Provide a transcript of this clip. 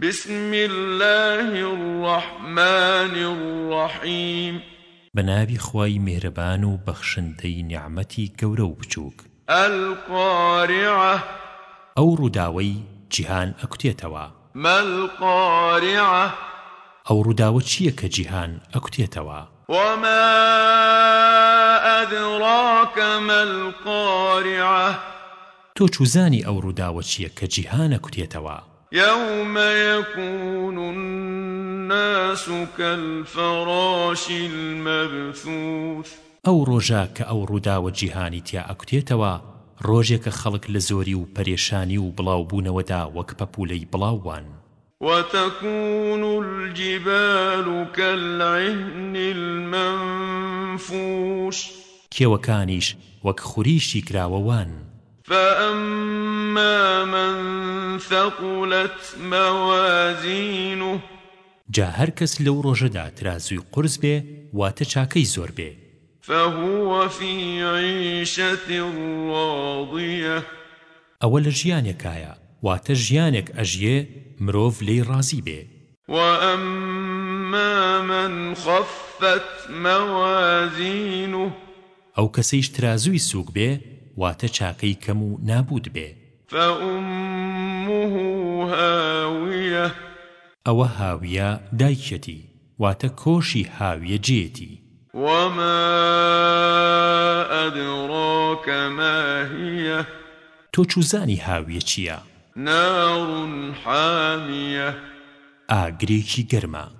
بسم الله الرحمن الرحيم بنابي خواي مهربان وبخشندي نعمتي كورو بچوك القارعة أو رداوي جهان أكتيتوا ما القارعة أو رداوة چيك جهان أكتيتوا وما أدراك ما القارعة تو چوزاني أو رداوة چيك جهان أكتيتوا يوم يكون الناس كالفراش المبثوث ئەو ڕۆژە کە ئەو ڕووداوە جیهانی تیا ئەکوتێتەوە ڕۆژێکە خەڵک لە زۆری و پەرێشانی و بڵاوبوونەوەدا وەک پەپولەی بڵاووان وتكون الجبال كالعهن المنفوش كيوكانيش وكخريشي كراووان فأما من ثقلت موازینه جا هەر کەس لەو ڕۆژەدا ترازوی قرس بێ واتە چاکەی زۆر بێ فهو في عيشة راضية ئەوە لە ژیانێکایە واتە ژیانێک ئەژیێ مرۆڤ لێی ڕازی بێ وأما من خفت موازينه ئەو کەسەیش ترازوی سووک بێ واتە چاکەی کەم و نابود بێ فأم ئەوە هاویە دایکەتی واتە کۆشی هاویە جێتی وما أدراك ما هي تو چوزانی هاویە چییە؟ نار حامیە ئاگرێکی گەرمە